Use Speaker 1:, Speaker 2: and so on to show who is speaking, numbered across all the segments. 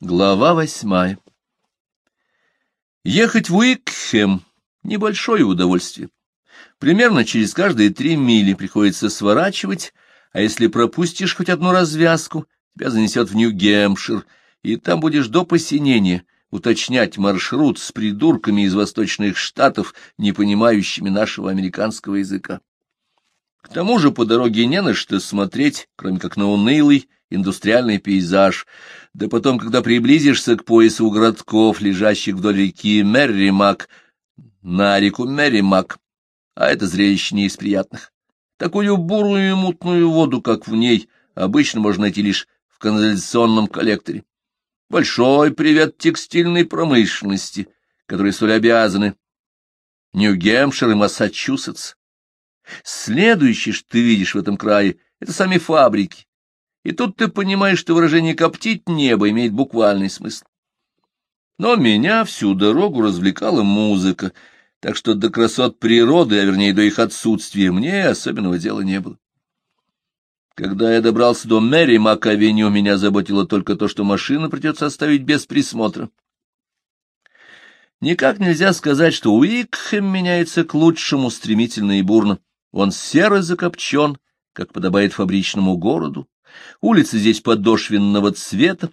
Speaker 1: Глава восьмая Ехать в Уикхем — небольшое удовольствие. Примерно через каждые три мили приходится сворачивать, а если пропустишь хоть одну развязку, тебя занесет в Нью-Гемпшир, и там будешь до посинения уточнять маршрут с придурками из восточных штатов, не понимающими нашего американского языка. К тому же по дороге не на что смотреть, кроме как на унылый, индустриальный пейзаж, да потом, когда приблизишься к поясу городков, лежащих вдоль реки Мерримак, на реку Мерримак, а это зрелище не из приятных. Такую бурую и мутную воду, как в ней, обычно можно найти лишь в канализационном коллекторе. Большой привет текстильной промышленности, которые столь обязаны Нью-Гемпшир и Массачусетс. Следующее, что ты видишь в этом крае, это сами фабрики, и тут ты понимаешь, что выражение «коптить небо» имеет буквальный смысл. Но меня всю дорогу развлекала музыка, так что до красот природы, а вернее до их отсутствия, мне особенного дела не было. Когда я добрался до Мэри Мак-авеню, меня заботило только то, что машину придется оставить без присмотра. Никак нельзя сказать, что Уикхэм меняется к лучшему стремительно и бурно. Он серо закопчен, как подобает фабричному городу, Улицы здесь подошвенного цвета,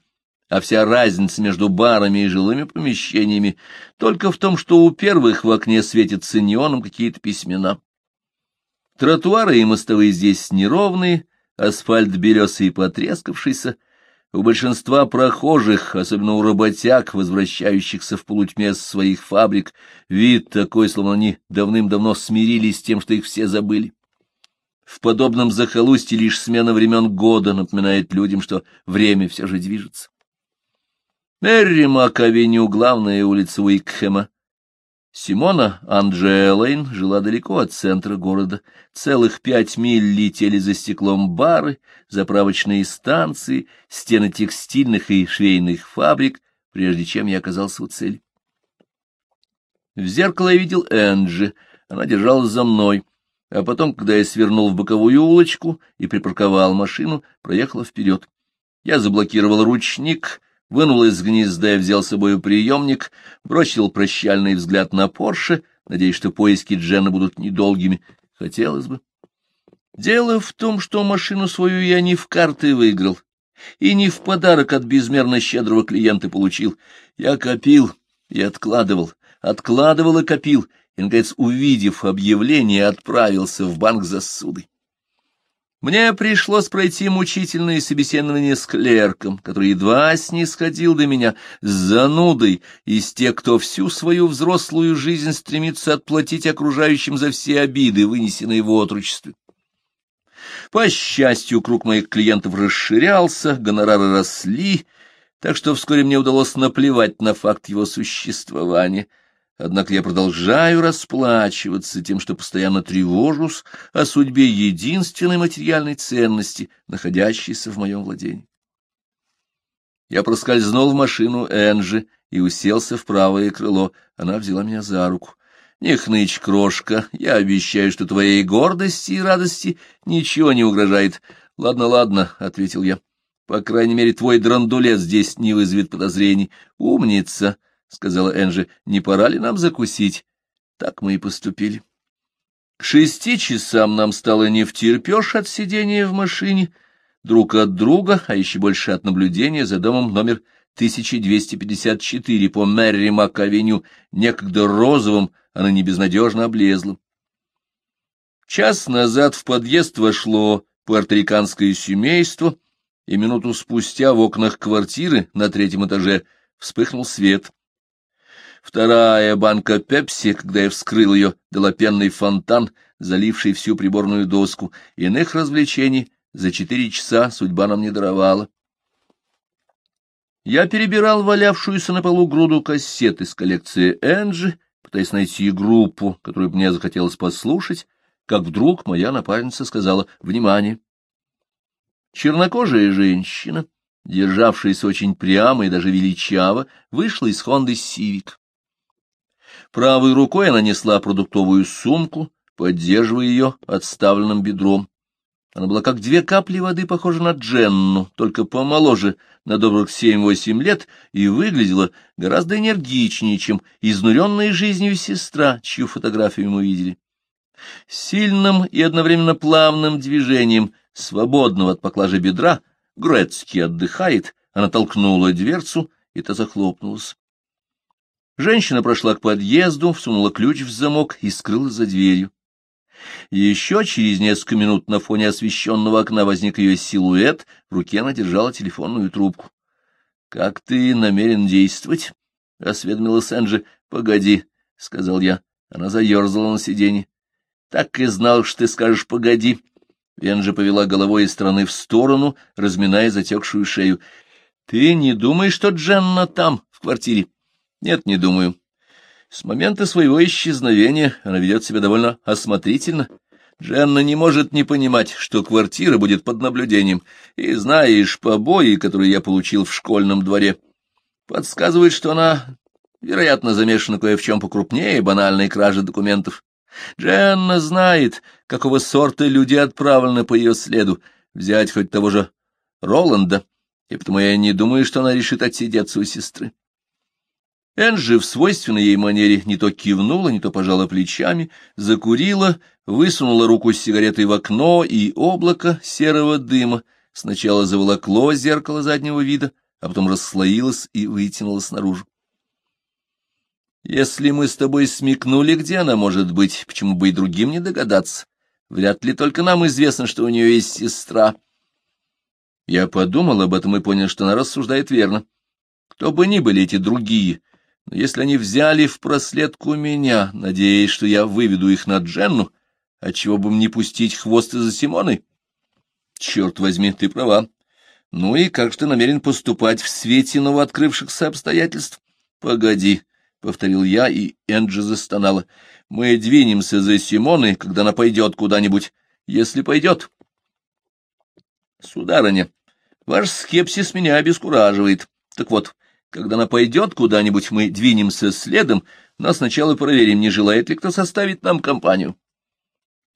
Speaker 1: а вся разница между барами и жилыми помещениями только в том, что у первых в окне светятся неоном какие-то письмена. Тротуары и мостовые здесь неровные, асфальт белесый и потрескавшийся. У большинства прохожих, особенно у работяг, возвращающихся в полутьме с своих фабрик, вид такой, словно они давным-давно смирились с тем, что их все забыли. В подобном захолустье лишь смена времен года напоминает людям, что время все же движется. Мерримак-авеню — главная улица Уикхема. Симона Анджелейн жила далеко от центра города. Целых пять миль летели за стеклом бары, заправочные станции, стены текстильных и швейных фабрик, прежде чем я оказался у цели. В зеркало я видел Энджи. Она держалась за мной а потом, когда я свернул в боковую улочку и припарковал машину, проехала вперед. Я заблокировал ручник, вынул из гнезда и взял с собой приемник, бросил прощальный взгляд на Порше, надеясь, что поиски Джена будут недолгими. Хотелось бы. Дело в том, что машину свою я не в карты выиграл и не в подарок от безмерно щедрого клиента получил. Я копил и откладывал, откладывал и копил, и, наконец, увидев объявление, отправился в банк за ссудой. Мне пришлось пройти мучительное собеседование с клерком, который едва снисходил до меня с занудой из тех, кто всю свою взрослую жизнь стремится отплатить окружающим за все обиды, вынесенные в отрочестве. По счастью, круг моих клиентов расширялся, гонорары росли, так что вскоре мне удалось наплевать на факт его существования — Однако я продолжаю расплачиваться тем, что постоянно тревожусь о судьбе единственной материальной ценности, находящейся в моем владении. Я проскользнул в машину Энджи и уселся в правое крыло. Она взяла меня за руку. «Не хнычь, крошка, я обещаю, что твоей гордости и радости ничего не угрожает». «Ладно, ладно», — ответил я. «По крайней мере, твой драндулет здесь не вызовет подозрений. Умница!» — сказала Энджи, — не пора ли нам закусить? Так мы и поступили. К шести часам нам стало не втерпешь от сидения в машине, друг от друга, а еще больше от наблюдения за домом номер 1254 по Мэри Мак-авеню, некогда розовым, она не безнадежно облезла. Час назад в подъезд вошло пуэрториканское семейство, и минуту спустя в окнах квартиры на третьем этаже вспыхнул свет. Вторая банка пепси, когда я вскрыл ее, дала пенный фонтан, заливший всю приборную доску. Иных развлечений за четыре часа судьба нам не даровала. Я перебирал валявшуюся на полу груду кассет из коллекции Энджи, пытаясь найти группу, которую мне захотелось послушать, как вдруг моя напарница сказала «Внимание!». Чернокожая женщина, державшаяся очень прямо и даже величаво, вышла из Хонды Сивик. Правой рукой она несла продуктовую сумку, поддерживая ее отставленным бедром. Она была как две капли воды похожа на Дженну, только помоложе, на добрых семь-восемь лет, и выглядела гораздо энергичнее, чем изнуренная жизнью сестра, чью фотографию мы видели. Сильным и одновременно плавным движением, свободного от поклажи бедра, Грецкий отдыхает, она толкнула дверцу, и та захлопнулась. Женщина прошла к подъезду, всунула ключ в замок и скрылась за дверью. Еще через несколько минут на фоне освещенного окна возник ее силуэт, в руке она держала телефонную трубку. — Как ты намерен действовать? — осведомилась Энджи. — Погоди, — сказал я. Она заерзала на сиденье. — Так и знал, что ты скажешь «погоди». Энджи повела головой из стороны в сторону, разминая затекшую шею. — Ты не думаешь, что Дженна там, в квартире? — Нет, не думаю. С момента своего исчезновения она ведет себя довольно осмотрительно. Дженна не может не понимать, что квартира будет под наблюдением, и, знаешь, побои, которые я получил в школьном дворе, подсказывает, что она, вероятно, замешана кое в чем покрупнее банальной кражи документов. Дженна знает, какого сорта люди отправлены по ее следу, взять хоть того же Роланда, и потому я не думаю, что она решит отсидеться у сестры. Энджи в свойственной ей манере не то кивнула, не то пожала плечами, закурила, высунула руку с сигаретой в окно, и облако серого дыма сначала заволокло зеркало заднего вида, а потом расслоилось и вытянулось наружу. «Если мы с тобой смекнули, где она может быть, почему бы и другим не догадаться? Вряд ли только нам известно, что у нее есть сестра». Я подумал об этом и понял, что она рассуждает верно. Кто бы ни были эти другие — но если они взяли в проследку меня, надеясь, что я выведу их на Дженну, отчего бы мне пустить хвост из-за Симоны? Черт возьми, ты права. Ну и как же ты намерен поступать в свете новооткрывшихся обстоятельств? Погоди, — повторил я, и Энджи застонала. Мы двинемся за Симоной, когда она пойдет куда-нибудь, если пойдет. Сударыня, ваш скепсис меня обескураживает. Так вот, когда она пойдет куда-нибудь, мы двинемся следом, но сначала проверим, не желает ли кто составить нам компанию.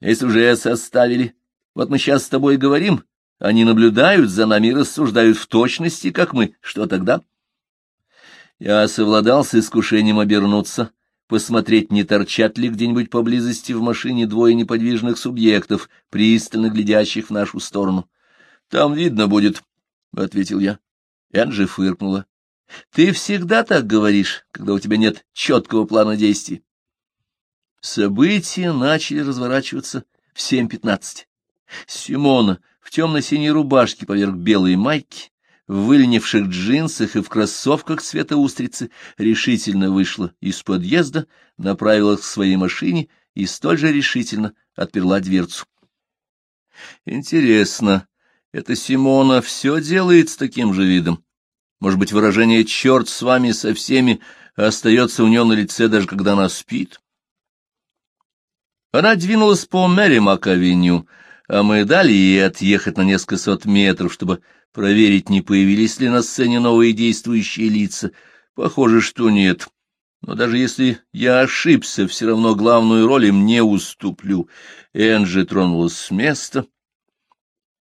Speaker 1: Если уже составили, вот мы сейчас с тобой говорим, они наблюдают за нами и рассуждают в точности, как мы. Что тогда? Я совладал с искушением обернуться, посмотреть, не торчат ли где-нибудь поблизости в машине двое неподвижных субъектов, пристально глядящих в нашу сторону. — Там видно будет, — ответил я. Энджи фыркнула. Ты всегда так говоришь, когда у тебя нет четкого плана действий. События начали разворачиваться в 7.15. Симона в темно-синей рубашке поверх белой майки, в выленивших джинсах и в кроссовках цвета устрицы решительно вышла из подъезда, направилась к своей машине и столь же решительно отперла дверцу. Интересно, это Симона все делает с таким же видом? Может быть, выражение «черт с вами со всеми» остается у нее на лице, даже когда она спит? Она двинулась по Мэримак-авеню, а мы дали ей отъехать на несколько сот метров, чтобы проверить, не появились ли на сцене новые действующие лица. Похоже, что нет. Но даже если я ошибся, все равно главную роль им не уступлю. Энджи тронулась с места.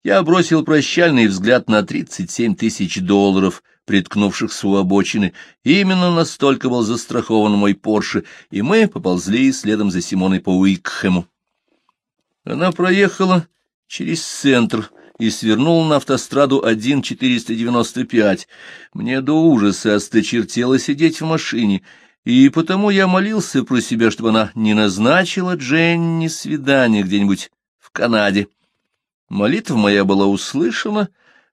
Speaker 1: Я бросил прощальный взгляд на тридцать семь тысяч долларов — приткнувшихся у обочины. Именно настолько был застрахован мой Порше, и мы поползли следом за Симоной по Уикхэму. Она проехала через центр и свернула на автостраду 1-495. Мне до ужаса осточертело сидеть в машине, и потому я молился про себя, чтобы она не назначила Дженни свидание где-нибудь в Канаде. Молитва моя была услышана,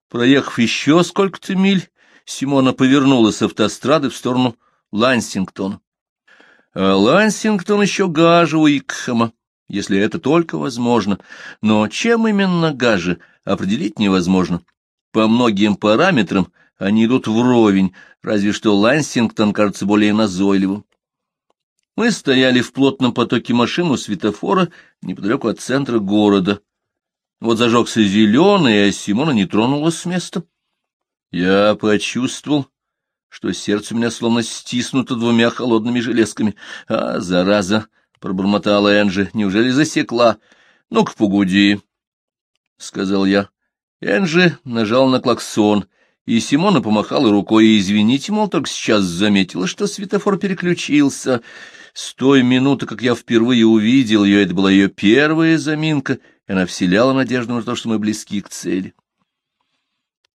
Speaker 1: проехав еще сколько-то миль, Симона повернула с автострады в сторону Лансингтона. А Лансингтон еще гаже Уикхэма, если это только возможно. Но чем именно гаже, определить невозможно. По многим параметрам они идут вровень, разве что Лансингтон кажется более назойливым. Мы стояли в плотном потоке машин у светофора неподалеку от центра города. Вот зажегся зеленый, а Симона не тронулась с места. Я почувствовал, что сердце у меня словно стиснуто двумя холодными железками. А, зараза! — пробормотала Энджи. — Неужели засекла? Ну-ка, погоди. сказал я. Энджи нажал на клаксон, и Симона помахала рукой, и извините, мол, только сейчас заметила, что светофор переключился. С той минуты, как я впервые увидел ее, это была ее первая заминка, и она вселяла надежду на то, что мы близки к цели.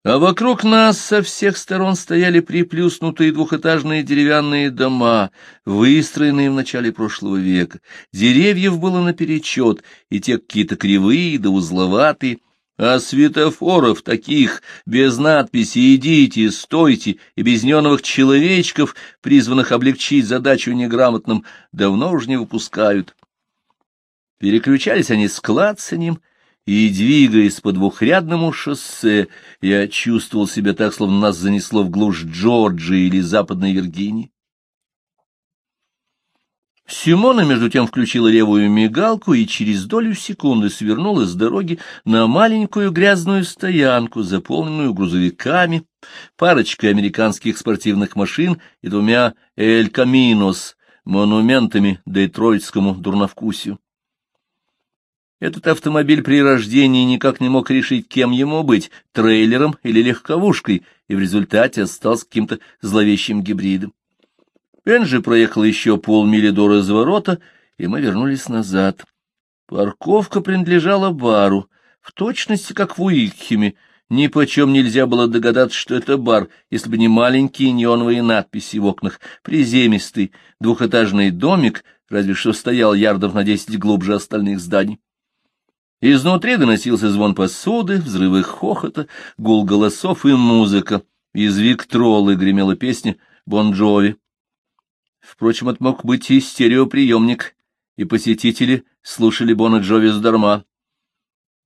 Speaker 1: А вокруг нас со всех сторон стояли приплюснутые двухэтажные деревянные дома, выстроенные в начале прошлого века. Деревьев было наперечет, и те какие-то кривые да узловатые, а светофоров таких, без надписи «идите», «стойте» и без неоновых человечков, призванных облегчить задачу неграмотным, давно уже не выпускают. Переключались они с клацаньем, и, двигаясь по двухрядному шоссе, я чувствовал себя так, словно нас занесло в глушь Джорджии или Западной Виргинии. Симона, между тем, включила левую мигалку и через долю секунды свернула с дороги на маленькую грязную стоянку, заполненную грузовиками, парочкой американских спортивных машин и двумя «Эль Каминос» монументами детройтскому дурновкусию. Этот автомобиль при рождении никак не мог решить, кем ему быть, трейлером или легковушкой, и в результате остался каким-то зловещим гибридом. Энджи проехал еще полмили до разворота, и мы вернулись назад. Парковка принадлежала бару, в точности как в Уикхеме. Ни почем нельзя было догадаться, что это бар, если бы не маленькие неоновые надписи в окнах. Приземистый двухэтажный домик, разве что стоял ярдов на десять глубже остальных зданий. Изнутри доносился звон посуды, взрывы хохота, гул голосов и музыка. Из Виктролы гремела песня «Бон-Джови». Впрочем, это мог быть и стереоприемник, и посетители слушали Бона Джови задарма.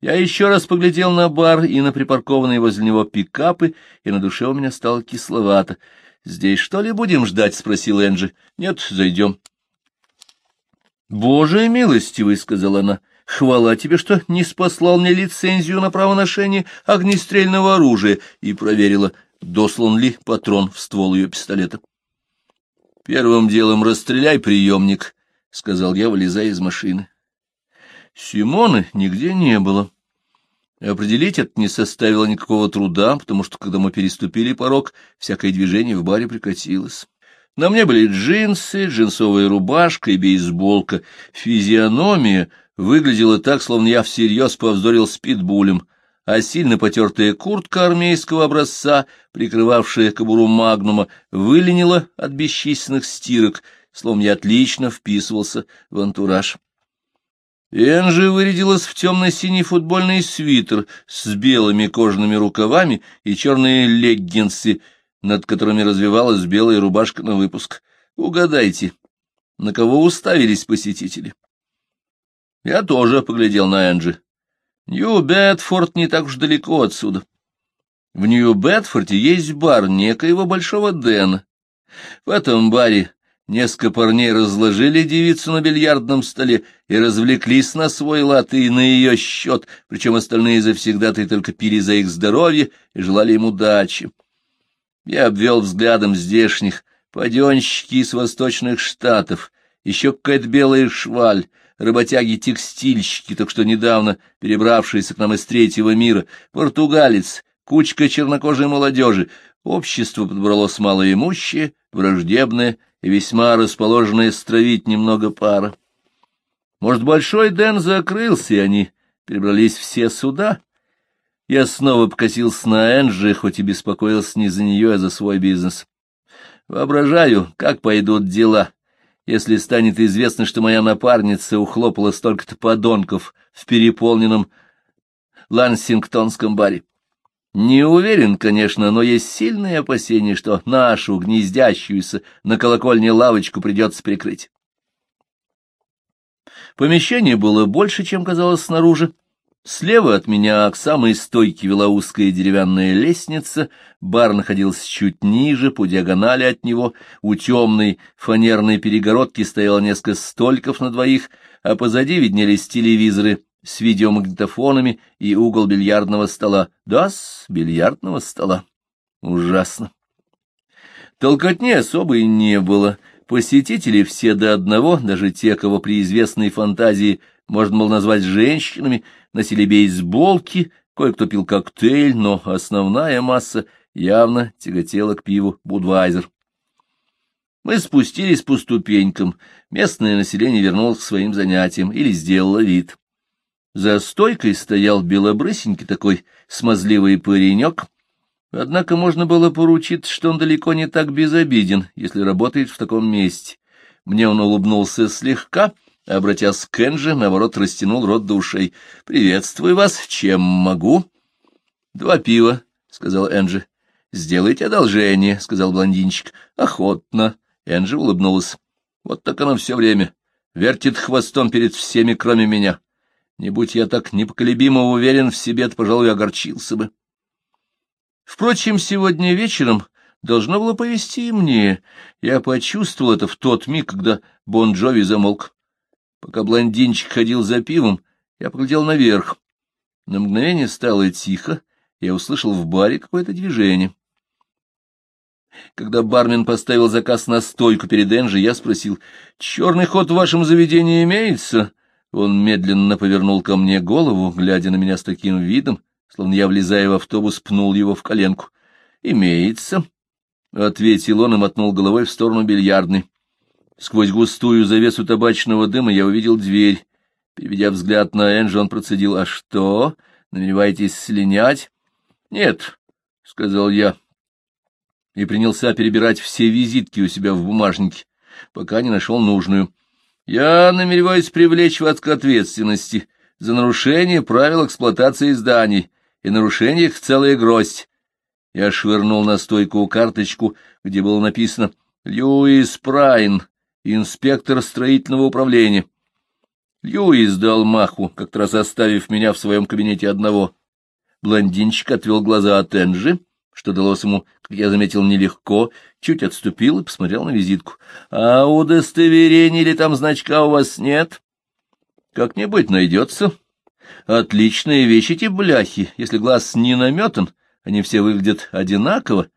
Speaker 1: Я еще раз поглядел на бар и на припаркованные возле него пикапы, и на душе у меня стало кисловато. «Здесь что ли будем ждать?» — спросил Энджи. «Нет, зайдем». «Боже милостивый!» — сказала она. Хвала тебе, что ниспослал мне лицензию на право ношения огнестрельного оружия, и проверила, дослан ли патрон в ствол ее пистолета. — Первым делом расстреляй приемник, — сказал я, вылезая из машины. Симоны нигде не было. Определить это не составило никакого труда, потому что, когда мы переступили порог, всякое движение в баре прекратилось. На мне были джинсы, джинсовая рубашка и бейсболка, физиономия — выглядело так, словно я всерьез повздорил с питбулем, а сильно потертая куртка армейского образца, прикрывавшая кобуру магнума, выленила от бесчисленных стирок, словно я отлично вписывался в антураж. Энжи вырядилась в темно-синий футбольный свитер с белыми кожаными рукавами и черные леггинсы, над которыми развивалась белая рубашка на выпуск. Угадайте, на кого уставились посетители? Я тоже поглядел на Энджи. Нью-Бетфорд не так уж далеко отсюда. В Нью-Бетфорде есть бар некоего Большого Дэна. В этом баре несколько парней разложили девицу на бильярдном столе и развлеклись на свой лад и на ее счет, причем остальные завсегда-то только пили за их здоровье и желали им удачи. Я обвел взглядом здешних паденщики из восточных штатов, еще какая-то белая шваль, работяги-текстильщики, так что недавно перебравшиеся к нам из третьего мира, португалец, кучка чернокожей молодежи, общество подобралось малоимущее, враждебное и весьма расположенное стравить немного пара. Может, Большой Дэн закрылся, и они перебрались все сюда? Я снова покосился на Энджи, хоть и беспокоился не за нее, а за свой бизнес. Воображаю, как пойдут дела если станет известно, что моя напарница ухлопала столько-то подонков в переполненном лансингтонском баре. Не уверен, конечно, но есть сильные опасения, что нашу гнездящуюся на колокольне лавочку придется прикрыть. Помещение было больше, чем казалось снаружи. Слева от меня к самой стойке вела узкая деревянная лестница, бар находился чуть ниже, по диагонали от него, у темной фанерной перегородки стояло несколько столиков на двоих, а позади виднелись телевизоры с видеомагнитофонами и угол бильярдного стола. Да, с бильярдного стола. Ужасно. Толкотни особо и не было. Посетители все до одного, даже те, кого при известной фантазии можно было назвать женщинами, носили бейсболки, кое-кто пил коктейль, но основная масса явно тяготела к пиву «Будвайзер». Мы спустились по ступенькам, местное население вернулось к своим занятиям или сделало вид. За стойкой стоял белобрысенький такой смазливый паренек, однако можно было поручиться, что он далеко не так безобиден, если работает в таком месте. Мне он улыбнулся слегка, обратясь к Энже, наоборот, растянул рот до ушей. — Приветствую вас, чем могу? — Два пива, — сказал Энджи. — Сделайте одолжение, — сказал блондинчик. — Охотно. Энджи улыбнулась. Вот так она все время. Вертит хвостом перед всеми, кроме меня. Не будь я так непоколебимо уверен в себе, то, пожалуй, огорчился бы. Впрочем, сегодня вечером должно было повести и мне. Я почувствовал это в тот миг, когда Бон-Джови замолк. Пока блондинчик ходил за пивом, я поглядел наверх. На мгновение стало тихо, я услышал в баре какое-то движение. Когда бармен поставил заказ на стойку перед Энджи, я спросил, «Черный ход в вашем заведении имеется?» Он медленно повернул ко мне голову, глядя на меня с таким видом, словно я, влезая в автобус, пнул его в коленку. «Имеется», — ответил он и мотнул головой в сторону бильярдной. Сквозь густую завесу табачного дыма я увидел дверь. Переведя взгляд на Энджи, он процедил, «А что? Намереваетесь слинять?» «Нет», — сказал я, и принялся перебирать все визитки у себя в бумажнике, пока не нашел нужную. Я намереваюсь привлечь вас к ответственности за нарушение правил эксплуатации зданий и нарушение их целая гроздь. Я швырнул на стойку карточку, где было написано «Льюис Прайн, инспектор строительного управления». Льюис дал маху, как-то раз оставив меня в своем кабинете одного. Блондинчик отвел глаза от Энджи что далось ему, как я заметил, нелегко, чуть отступил и посмотрел на визитку. — А удостоверения или там значка у вас нет? — Как-нибудь найдется. Отличные вещи эти бляхи. Если глаз не наметан, они все выглядят одинаково.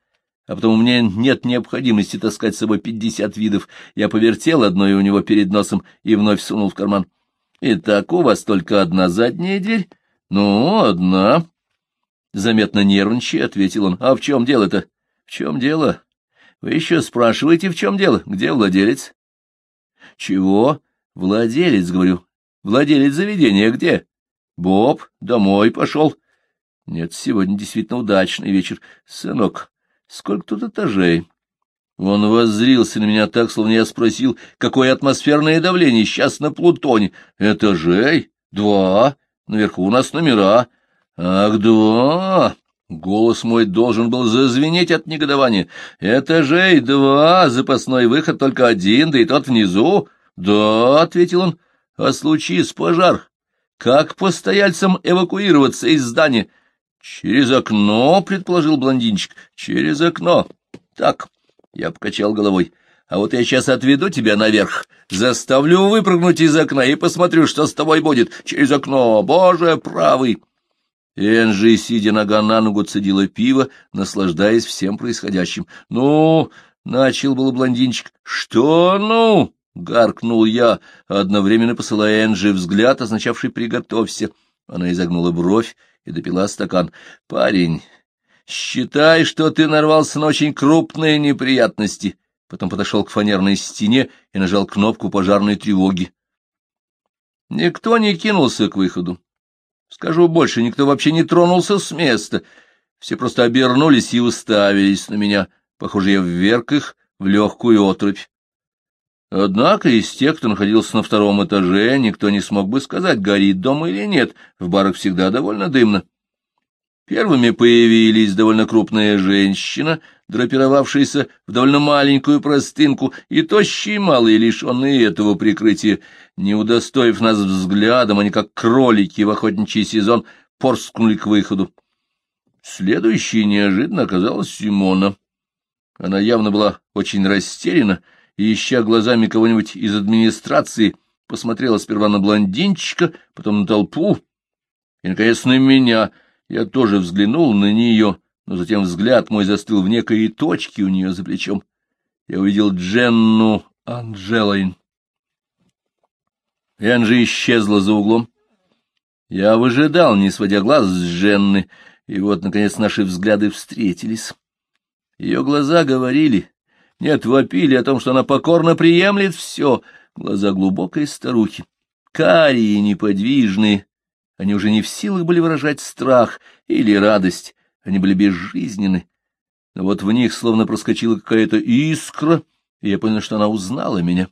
Speaker 1: А потом у меня нет необходимости таскать с собой пятьдесят видов. Я повертел одной у него перед носом и вновь сунул в карман. — Итак, у вас только одна задняя дверь? — Ну, одна. Заметно нервничая, ответил он. — А в чем дело-то? — В чем дело? Вы еще спрашиваете, в чем дело? Где владелец? — Чего? Владелец, говорю. Владелец заведения где? Боб домой пошел. Нет, сегодня действительно удачный вечер. Сынок, сколько тут этажей? Он воззрился на меня так, словно я спросил, какое атмосферное давление сейчас на Плутоне. Этажей? Два. Наверху у нас номера. «Ах, два!» Голос мой должен был зазвенеть от негодования. «Этажей два, запасной выход только один, да и тот внизу». «Да», — ответил он, — «а случись пожар. Как постояльцам эвакуироваться из здания?» «Через окно», — предположил блондинчик, — «через окно». «Так», — я покачал головой, — «а вот я сейчас отведу тебя наверх, заставлю выпрыгнуть из окна и посмотрю, что с тобой будет через окно. Боже правый!» Энжи, сидя нога на ногу, цедила пиво, наслаждаясь всем происходящим. — Ну, — начал был блондинчик. — Что ну? — гаркнул я, одновременно посылая Энжи взгляд, означавший «приготовься». Она изогнула бровь и допила стакан. — Парень, считай, что ты нарвался на очень крупные неприятности. Потом подошел к фанерной стене и нажал кнопку пожарной тревоги. Никто не кинулся к выходу. Скажу больше, никто вообще не тронулся с места. Все просто обернулись и уставились на меня. Похоже, я вверг их в легкую отрубь. Однако из тех, кто находился на втором этаже, никто не смог бы сказать, горит дом или нет. В барах всегда довольно дымно. Первыми появились довольно крупная женщина, драпировавшаяся в довольно маленькую простынку, и тощие малые, лишенные этого прикрытия. Не удостоив нас взглядом, они, как кролики в охотничий сезон, порскнули к выходу. Следующей неожиданно оказалась Симона. Она явно была очень растеряна, и, ища глазами кого-нибудь из администрации, посмотрела сперва на блондинчика, потом на толпу и, наконец, на меня — я тоже взглянул на нее, но затем взгляд мой застыл в некой точке у нее за плечом. Я увидел Дженну Анджелайн. Энджи исчезла за углом. Я выжидал, не сводя глаз с Женны, и вот, наконец, наши взгляды встретились. Ее глаза говорили, нет, вопили о том, что она покорно приемлет все, глаза глубокой старухи, карие, неподвижные, они уже не в силах были выражать страх или радость, они были безжизненны. Но вот в них словно проскочила какая-то искра, и я понял, что она узнала меня.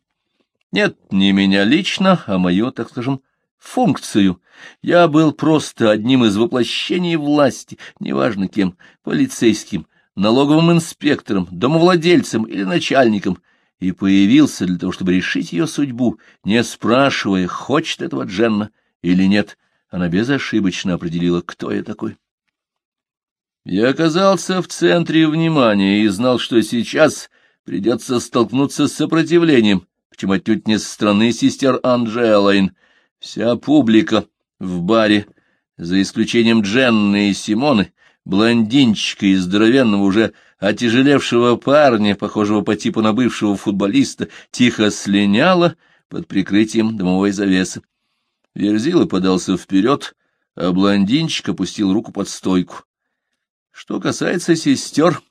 Speaker 1: Нет, не меня лично, а мою, так скажем, функцию. Я был просто одним из воплощений власти, неважно кем, полицейским, налоговым инспектором, домовладельцем или начальником, и появился для того, чтобы решить ее судьбу, не спрашивая, хочет этого Дженна или нет. Она безошибочно определила, кто я такой. Я оказался в центре внимания и знал, что сейчас придется столкнуться с сопротивлением, почему отнюдь не со стороны сестер Анджелайн. Вся публика в баре, за исключением Дженны и Симоны, блондинчика и здоровенного, уже отяжелевшего парня, похожего по типу на бывшего футболиста, тихо слиняла под прикрытием домовой завесы. Верзила подался вперед, а блондинчик опустил руку под стойку. Что касается сестер,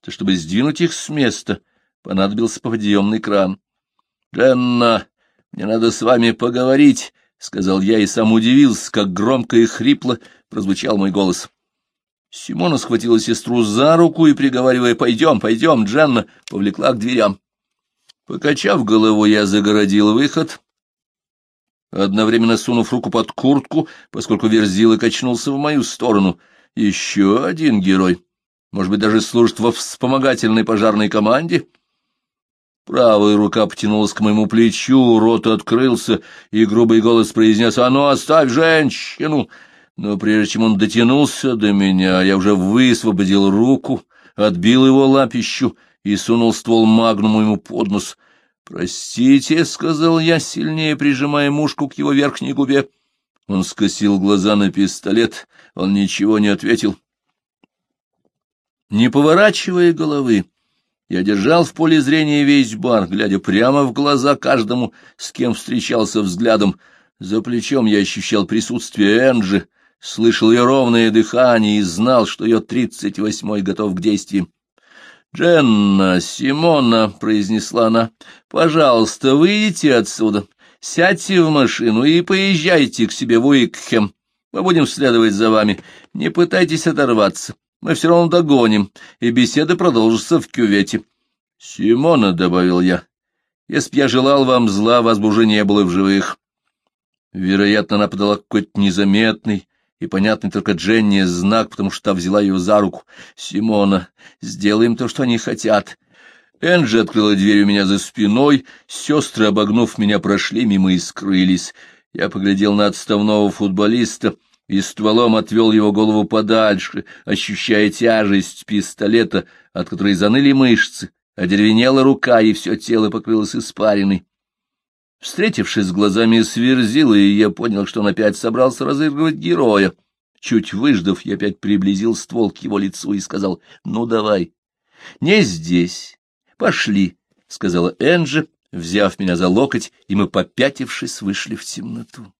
Speaker 1: то чтобы сдвинуть их с места, понадобился подъемный кран. — Дженна, мне надо с вами поговорить, — сказал я и сам удивился, как громко и хрипло прозвучал мой голос. Симона схватила сестру за руку и, приговаривая «Пойдем, пойдем», Дженна повлекла к дверям. Покачав головой, я загородил выход, одновременно сунув руку под куртку, поскольку Верзила качнулся в мою сторону. Еще один герой. Может быть, даже служит во вспомогательной пожарной команде? Правая рука потянулась к моему плечу, рот открылся, и грубый голос произнес «А ну, оставь женщину!» Но прежде чем он дотянулся до меня, я уже высвободил руку, отбил его лапищу и сунул ствол магнуму ему под нос. «Простите», — сказал я, сильнее прижимая мушку к его верхней губе. Он скосил глаза на пистолет, он ничего не ответил. Не поворачивая головы, я держал в поле зрения весь бар, глядя прямо в глаза каждому, с кем встречался взглядом. За плечом я ощущал присутствие Энджи, слышал ее ровное дыхание и знал, что ее тридцать восьмой готов к действиям. «Дженна, Симона», — произнесла она, — «пожалуйста, выйдите отсюда, сядьте в машину и поезжайте к себе в Уикхем. Мы будем следовать за вами. Не пытайтесь оторваться. Мы все равно догоним, и беседа продолжится в кювете». «Симона», — добавил я, — «если б я желал вам зла, вас бы уже не было в живых». Вероятно, она подала какой-то незаметный, и понятный только Дженни знак, потому что та взяла ее за руку. «Симона, сделаем то, что они хотят». Энджи открыла дверь у меня за спиной, сестры, обогнув меня, прошли мимо и скрылись. Я поглядел на отставного футболиста и стволом отвел его голову подальше, ощущая тяжесть пистолета, от которой заныли мышцы, одеревенела рука, и все тело покрылось испариной. Встретившись глазами с Верзилой, я понял, что он опять собрался разыгрывать героя. Чуть выждав, я опять приблизил ствол к его лицу и сказал, «Ну, давай». «Не здесь. Пошли», — сказала Энджи, взяв меня за локоть, и мы, попятившись, вышли в темноту.